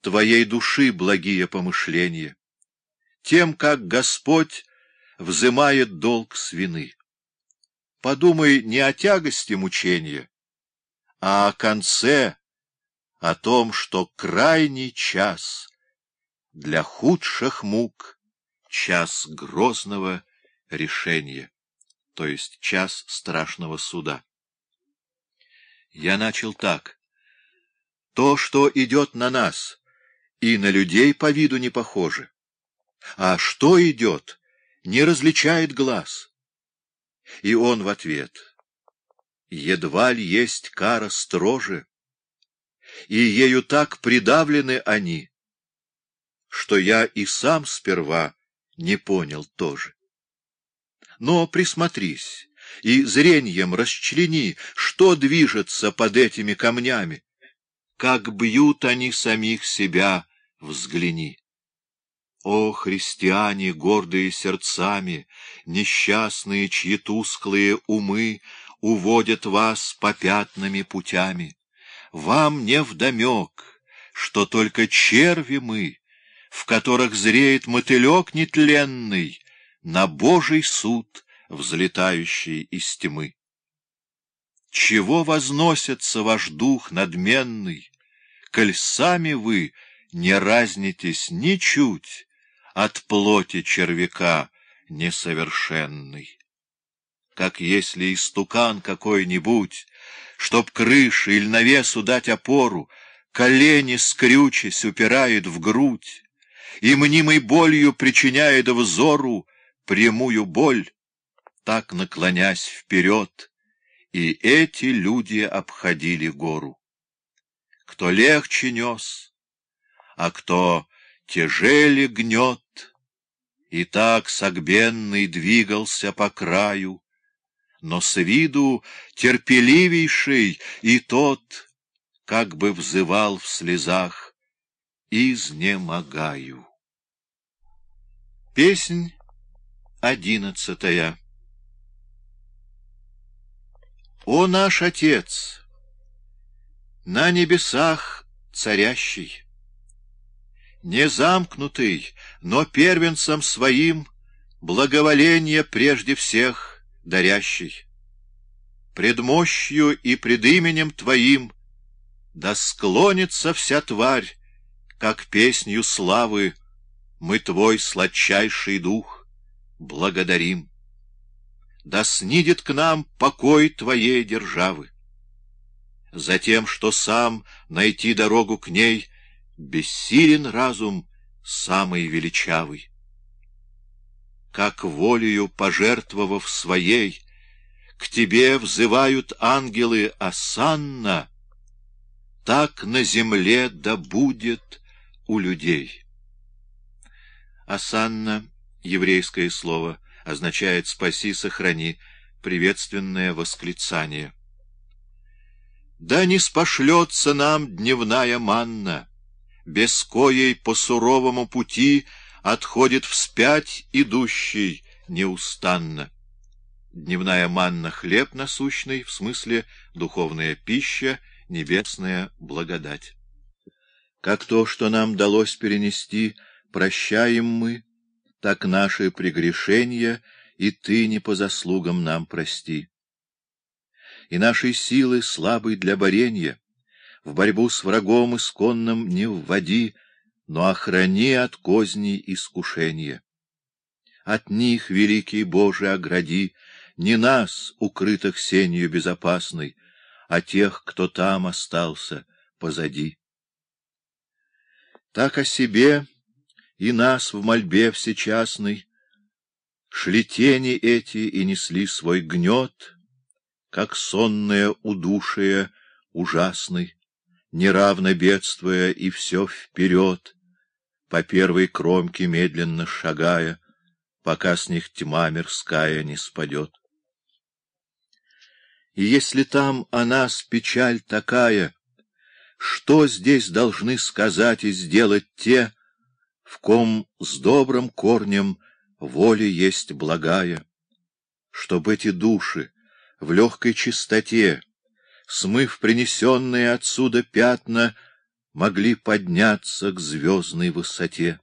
твоей души благие помышления, тем, как Господь взымает долг с вины. Подумай не о тягости мучения, а о конце, о том, что крайний час для худших мук — час грозного решения, то есть час страшного суда. Я начал так. То, что идет на нас, и на людей по виду не похоже. А что идет, не различает глаз. И он в ответ. Едва ли есть кара строже, и ею так придавлены они, что я и сам сперва не понял тоже. Но присмотрись и зрением расчлени, что движется под этими камнями, как бьют они самих себя, взгляни. О, христиане, гордые сердцами, несчастные, чьи тусклые умы уводят вас по пятнами путями! Вам не вдомек, что только черви мы, в которых зреет мотылек нетленный, на Божий суд, взлетающий из тьмы. Чего возносится ваш дух надменный, коль сами вы не разнитесь ничуть от плоти червяка несовершенной. Как если истукан какой-нибудь, чтоб крыше или навесу дать опору, колени скрючись упирает в грудь и мнимой болью причиняет взору прямую боль, так наклонясь вперед, и эти люди обходили гору. Кто легче нес, а кто тяжели гнет, и так согбенный двигался по краю, но с виду терпеливейший и тот, как бы взывал в слезах, изнемогаю. Песнь одиннадцатая О наш Отец, на небесах царящий! Не замкнутый, но первенцем своим благоволение прежде всех дарящий. Пред мощью и пред именем Твоим да склонится вся тварь, как песнью славы мы Твой сладчайший дух благодарим. Да снидет к нам покой Твоей державы. Затем, что сам найти дорогу к ней — бессилен разум самый величавый. Как волею пожертвовав своей, к тебе взывают ангелы осанна, так на земле да будет у людей. Осанна, еврейское слово, означает «спаси, сохрани», приветственное восклицание. Да не спошлется нам дневная манна, без коей по суровому пути отходит вспять идущий неустанно. Дневная манна — хлеб насущный, в смысле духовная пища, небесная благодать. Как то, что нам далось перенести, прощаем мы, так наши прегрешения и Ты не по заслугам нам прости. И нашей силы слабой для борения в борьбу с врагом исконным не вводи, но охрани от козней искушения. От них, великий Боже, огради не нас, укрытых сенью безопасной, а тех, кто там остался позади. Так о себе и нас в мольбе всечасной шли тени эти и несли свой гнет, как сонное удушие ужасный неравно бедствуя, и все вперед, по первой кромке медленно шагая, пока с них тьма мирская не спадет. И если там о нас печаль такая, что здесь должны сказать и сделать те, в ком с добрым корнем воли есть благая, чтобы эти души в легкой чистоте смыв принесенные отсюда пятна, могли подняться к звездной высоте.